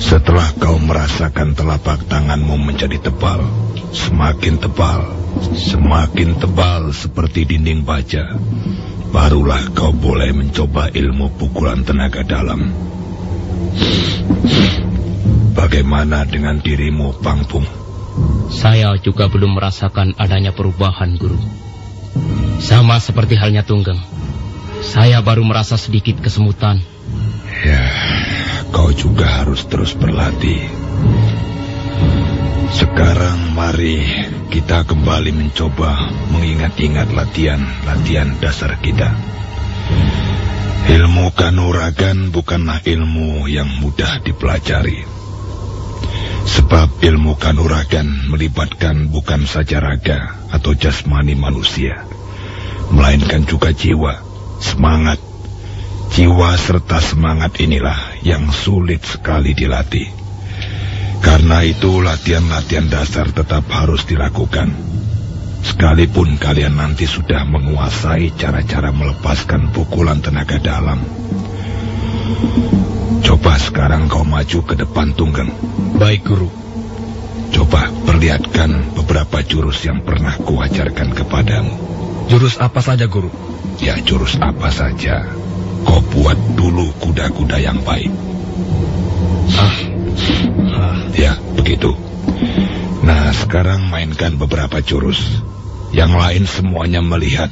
Setelah kau merasakan telapak tanganmu menjadi tebal, semakin tebal, semakin tebal seperti dinding baja, barulah kau boleh mencoba ilmu pukulan tenaga dalam. Bagaimana dengan dirimu, Pangpung? Saya juga belum merasakan adanya perubahan, Guru. Sama seperti halnya Tunggeng. Saya baru merasa sedikit kesemutan. Kau juga harus terus berlatih. Sekarang mari kita kembali mencoba mengingat-ingat latihan-latihan dasar kita. Ilmu kanuragan bukanlah ilmu yang mudah dipelajari. Sebab ilmu kanuragan melibatkan bukan saja raga atau jasmani manusia, melainkan juga jiwa, semangat. Jiwa serta semangat inilah yang sulit sekali dilatih. Karena itu latihan-latihan dasar tetap harus dilakukan. Sekalipun kalian nanti sudah menguasai cara-cara melepaskan pukulan tenaga dalam. Coba sekarang kau maju ke depan Tunggeng. Baik, Guru. Coba perlihatkan beberapa jurus yang pernah kuajarkan kepadamu. Jurus apa saja, Guru? Ya, jurus apa saja. Kau buat dulu kuda-kuda yang baik. Ah. ah. Ya, begitu. Nah, sekarang mainkan beberapa jurus. Yang lain semuanya melihat.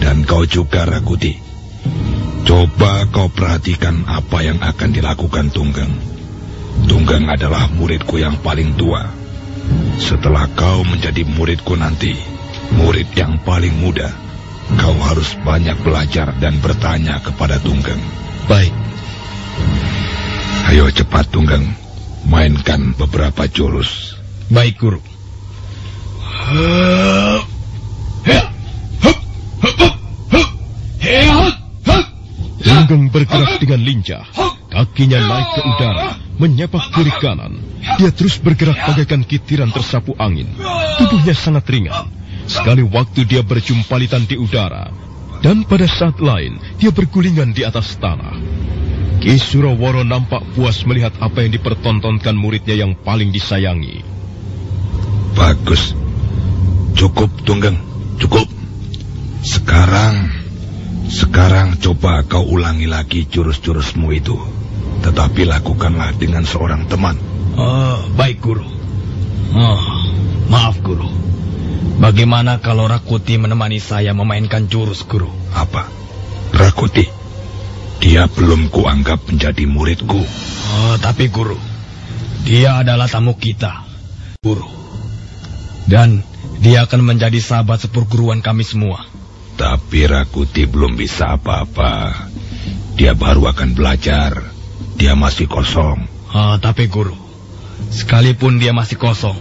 Dan kau juga Rakuti. Coba kau perhatikan apa yang akan dilakukan Tunggeng. Tunggeng adalah muridku yang paling tua. Setelah kau menjadi muridku nanti, murid yang paling muda, kau harus banyak belajar dan bertanya kepada Tunggeng. Baik. Ayo cepat Tunggeng, mainkan beberapa jurus. Baik, Guru. Tunggeng bergerak dengan lincah. Kakinya naik ke udara, menyapak kiri kanan. Dia terus bergerak bagaikan kitiran tersapu angin. Tubuhnya sangat ringan. Sekali waktu dia berjumpalitan di udara, dan pada saat lain dia bergulingan di atas tanah. Ki Suraworo nampak puas melihat apa yang dipertontonkan muridnya yang paling disayangi. Bagus. Cukup, Tunggeng. Cukup. Sekarang, sekarang coba kau ulangi lagi jurus-jurusmu itu. Tetapi lakukanlah dengan seorang teman. Oh, baik, Guru. Oh, maaf, Guru. Bagaimana kalau Rakuti menemani saya memainkan jurus, Guru? Apa? Rakuti? Dia belum kuanggap menjadi muridku. Oh, tapi Guru, dia adalah tamu kita, Guru. Dan dia akan menjadi sahabat sepurguruan kami semua. Tapi Rakuti belum bisa apa-apa. Dia baru akan belajar. Dia masih kosong. Ah, tapi Guru, sekalipun dia masih kosong,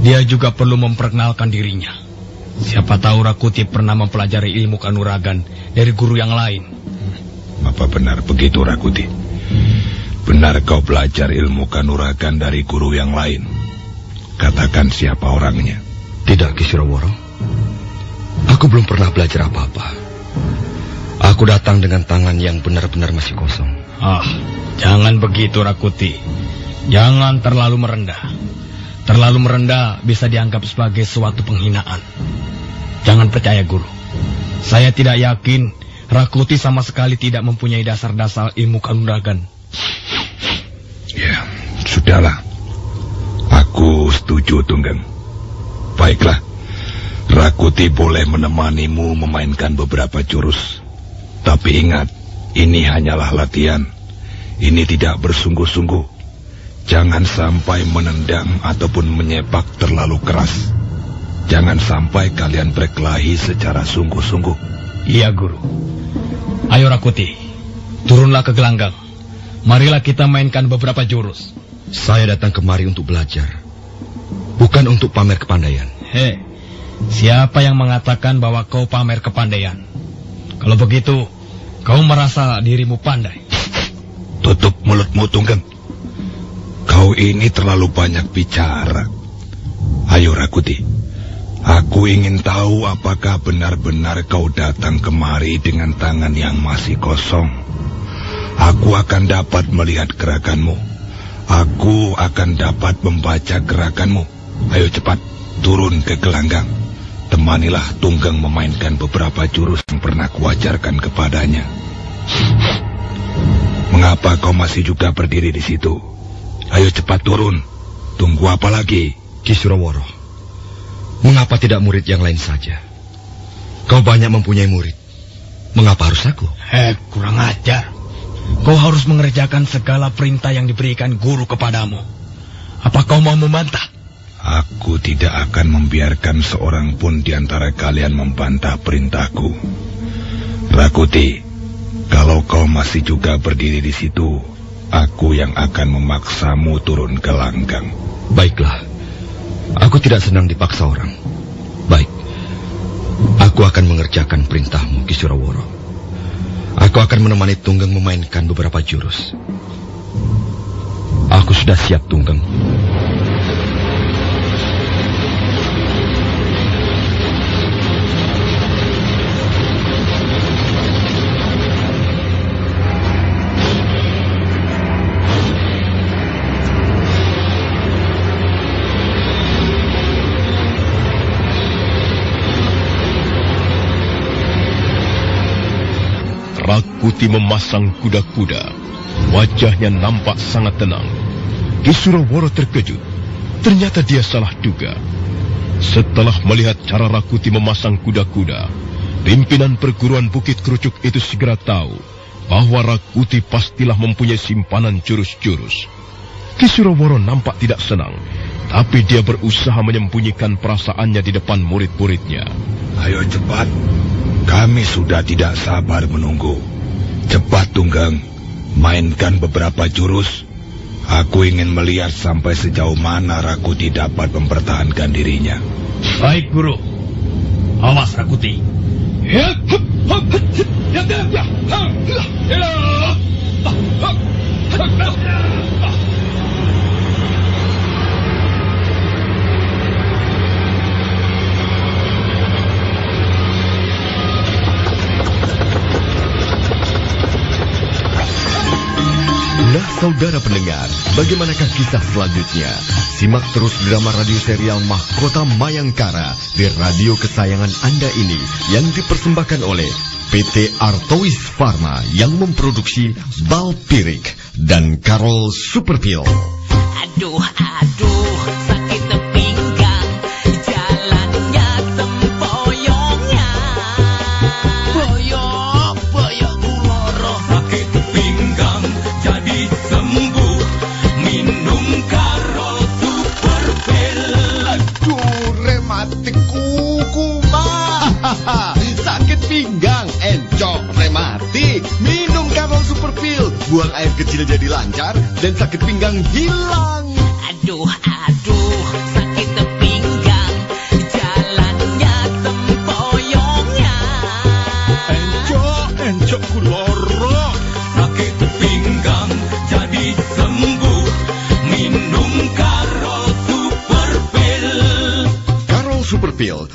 dia juga perlu memperkenalkan dirinya. Siapa tahu Rakuti pernah mempelajari ilmu kanuragan dari guru yang lain. Apa benar begitu, Rakuti? Benar kau belajar ilmu kanuragan dari guru yang lain? Katakan siapa orangnya. Tidak, Kisuraworo. Aku belum pernah belajar apa-apa. Aku datang dengan tangan yang benar-benar masih kosong. Ah, jangan begitu Rakuti. Jangan terlalu merendah. Terlalu merendah bisa dianggap sebagai suatu penghinaan. Jangan percaya guru. Saya tidak yakin Rakuti sama sekali tidak mempunyai dasar-dasar ilmu kanuragan. Ya, sudahlah. Aku setuju, Tunggeng. Baiklah. Rakuti boleh menemanimu memainkan beberapa jurus. Tapi ingat, ini hanyalah latihan. Ini tidak bersungguh-sungguh. Jangan sampai menendang ataupun menyepak terlalu keras. Jangan sampai kalian berkelahi secara sungguh-sungguh. Iya, Guru. Ayo Rakuti, turunlah ke gelanggang. Marilah kita mainkan beberapa jurus. Saya datang kemari untuk belajar. Bukan untuk pamer kepandaian. Hei, siapa yang mengatakan bahwa kau pamer kepandaian? Kalau begitu, kau merasa dirimu pandai. Tutup mulutmu, Tunggeng. Kau ini terlalu banyak bicara. Ayo, Rakuti. Aku ingin tahu apakah benar-benar kau datang kemari dengan tangan yang masih kosong. Aku akan dapat melihat gerakanmu. Aku akan dapat membaca gerakanmu. Ayo cepat, turun ke gelanggang. Temanilah Tunggang memainkan beberapa jurus yang pernah kuajarkan kepadanya. Mengapa kau masih juga berdiri di situ? Ayo cepat turun. Tunggu apa lagi? Kisuraworo, mengapa tidak murid yang lain saja? Kau banyak mempunyai murid. Mengapa harus aku? Eh, kurang ajar. Kau harus mengerjakan segala perintah yang diberikan guru kepadamu. Apa kau mau membantah? Aku tidak akan membiarkan seorang pun di antara kalian membantah perintahku. Rakuti, kalau kau masih juga berdiri di situ, aku yang akan memaksamu turun ke langgang. Baiklah. Aku tidak senang dipaksa orang. Baik. Aku akan mengerjakan perintahmu, Kisuraworo. Aku akan menemani Tunggang memainkan beberapa jurus. Aku sudah siap, Tunggang. Rakuti memasang kuda-kuda. Wajahnya nampak sangat tenang. Kisuraworo terkejut. Ternyata dia salah duga. Setelah melihat cara Rakuti memasang kuda-kuda, pimpinan perguruan Bukit Kerucuk itu segera tahu bahwa Rakuti pastilah mempunyai simpanan jurus-jurus. Kisuraworo nampak tidak senang, tapi dia berusaha menyembunyikan perasaannya di depan murid-muridnya. Ayo cepat. Kami sudah tidak sabar menunggu. Cepat Tunggang, mainkan beberapa jurus. Aku ingin melihat sampai sejauh mana Rakuti dapat mempertahankan dirinya. Baik, Guru. Awas, Rakuti. Ya, hup, hup, hup, ya, ya, ya, ha, ya, ya, ah, ah, ah, Nah, saudara pendengar, bagaimanakah kisah selanjutnya? Simak terus drama radio serial Mahkota Mayangkara di radio kesayangan Anda ini yang dipersembahkan oleh PT Artois Pharma yang memproduksi Balpirik dan Karol Superpil. Aduh, aduh, *laughs* Sakit pinggang, encok, rematik. Minum Karol Super Pill. Buang air kecil jadi lancar dan sakit pinggang hilang. Aduh,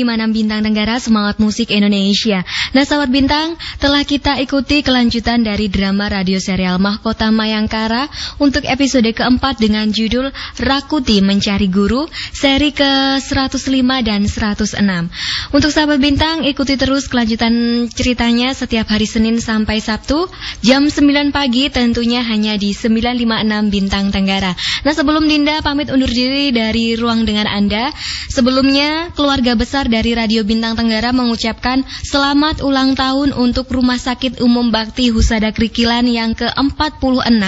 956 Bintang Tenggara Semangat Musik Indonesia. Nah sahabat Bintang, telah kita ikuti kelanjutan dari drama radio serial Mahkota Mayangkara untuk episode keempat dengan judul Rakuti Mencari Guru, seri ke-105 dan 106. Untuk sahabat Bintang, ikuti terus kelanjutan ceritanya setiap hari Senin sampai Sabtu, jam 9 pagi tentunya hanya di 956 Bintang Tenggara. Nah sebelum Dinda pamit undur diri dari ruang dengan Anda, sebelumnya keluarga besar dari Radio Bintang Tenggara mengucapkan selamat ulang tahun untuk Rumah Sakit Umum Bakti Husada Krikilan yang ke-46.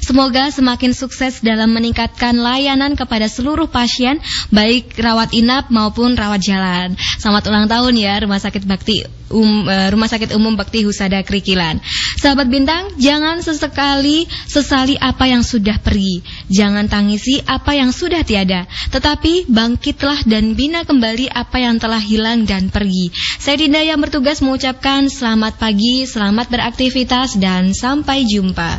Semoga semakin sukses dalam meningkatkan layanan kepada seluruh pasien, baik rawat inap maupun rawat jalan. Selamat ulang tahun ya Rumah Sakit Bakti um, eh, Rumah Sakit Umum Bakti Husada Krikilan. Sahabat Bintang, jangan sesekali sesali apa yang sudah pergi. Jangan tangisi apa yang sudah tiada. Tetapi bangkitlah dan bina kembali apa yang telah hilang dan pergi. Saya Dinda yang bertugas mengucapkan selamat pagi, selamat beraktivitas, dan sampai jumpa.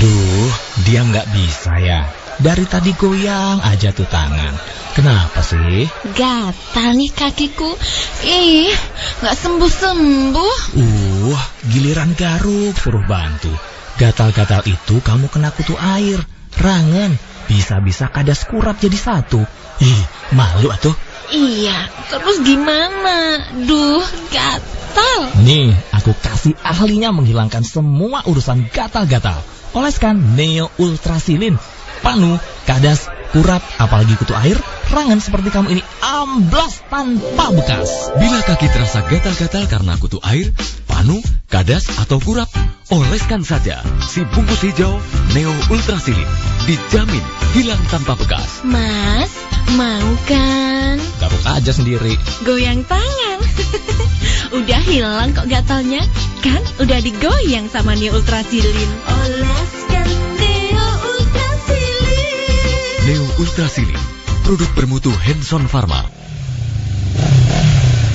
Duh, dia nggak bisa ya. Dari tadi goyang aja tuh tangan. Kenapa sih? Gatal nih kakiku. Ih, nggak sembuh-sembuh. Uh, giliran garuk suruh bantu. Gatal-gatal itu kamu kena kutu air, rangen, bisa-bisa kadas kurap jadi satu. Ih, malu atuh. Iya, terus gimana? Duh, gatal. Nih, aku kasih ahlinya menghilangkan semua urusan gatal-gatal. Oleskan Neo Ultrasilin. Panu, kadas, kurap, apalagi kutu air, rangan seperti kamu ini amblas tanpa bekas. Bila kaki terasa gatal-gatal karena kutu air, panu, kadas, atau kurap, oleskan saja si bungkus hijau Neo Ultrasilin. Dijamin hilang tanpa bekas. Mas, mau kan? Garuk aja sendiri. Goyang tangan. *laughs* udah hilang kok gatalnya? Kan udah digoyang sama Neo Ultrasilin. Oleskan Neo Ultrasilin. Neo Ultrasilin, produk bermutu Hanson Pharma.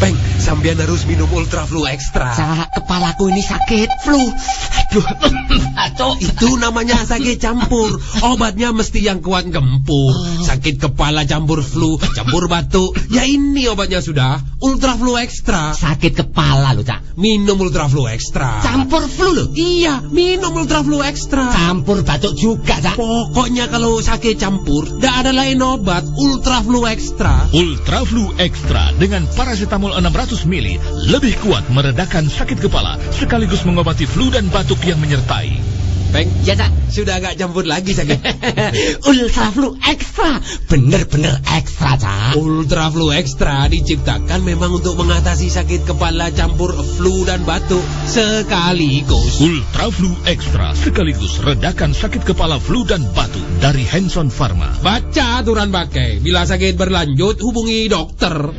Peng, sambian harus minum Ultra Flu Extra. Sa, kepalaku ini sakit, flu. Aduh, *laughs* Atau itu namanya sakit campur. Obatnya mesti yang kuat gempur. Sakit kepala campur flu, campur batuk. Ya ini obatnya sudah. Ultra Flu Extra. sakit kepala loh, Cak. Minum Ultra Flu Extra. Campur flu loh. Iya, minum Ultra Flu Extra. Campur batuk juga, Cak. Pokoknya kalau sakit campur, tidak ada lain obat. Ultra Flu Extra. Ultra Flu Extra dengan paracetamol 600 mili lebih kuat meredakan sakit kepala sekaligus mengobati flu dan batuk yang menyertai. Peng, Ya, Cak. sudah agak campur lagi sakit. *laughs* Ultra flu ekstra. Bener-bener ekstra, Cak. Ultra Flu Extra diciptakan memang untuk mengatasi sakit kepala campur flu dan batuk sekaligus. Ultra Flu Extra sekaligus redakan sakit kepala flu dan batuk dari Hanson Pharma. Baca aturan pakai. Bila sakit berlanjut, hubungi dokter.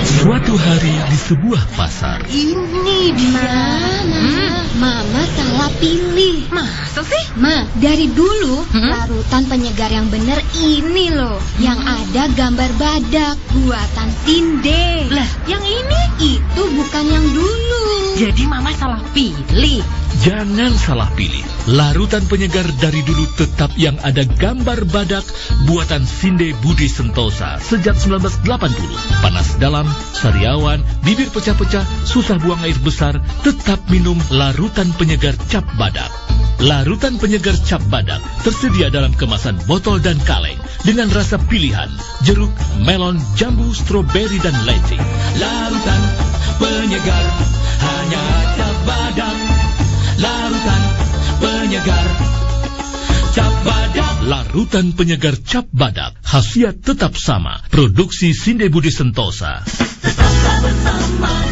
Suatu hari di sebuah pasar, Ini dia. Hmm, Mama salah pilih. Masa sih? Ma, dari dulu larutan penyegar yang bener ini loh. Yang ada gambar badak buatan Sinde. Lah, yang ini? Itu bukan yang dulu. Jadi mama salah pilih. Jangan salah pilih. Larutan penyegar dari dulu tetap yang ada gambar badak buatan Sinde Budi Sentosa sejak 1980. Panas dalam, sariawan, bibir pecah-pecah, susah buang air besar, tetap minum larutan penyegar cap badak. Larutan penyegar cap badak tersedia dalam kemasan botol dan kaleng dengan rasa pilihan jeruk, melon, jambu, stroberi, dan leci. Larutan penyegar hanya cap badak. Larutan penyegar cap badak. Larutan penyegar cap badak, khasiat tetap sama. Produksi Sinde Budi Sentosa. bersama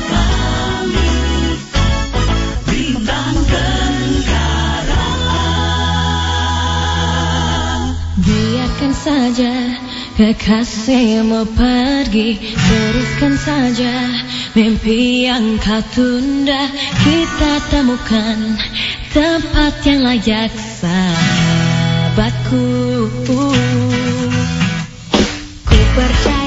saja kekasihmu pergi. Teruskan saja mimpi yang kau tunda. Kita temukan tempat yang layak sahabatku. Ku percaya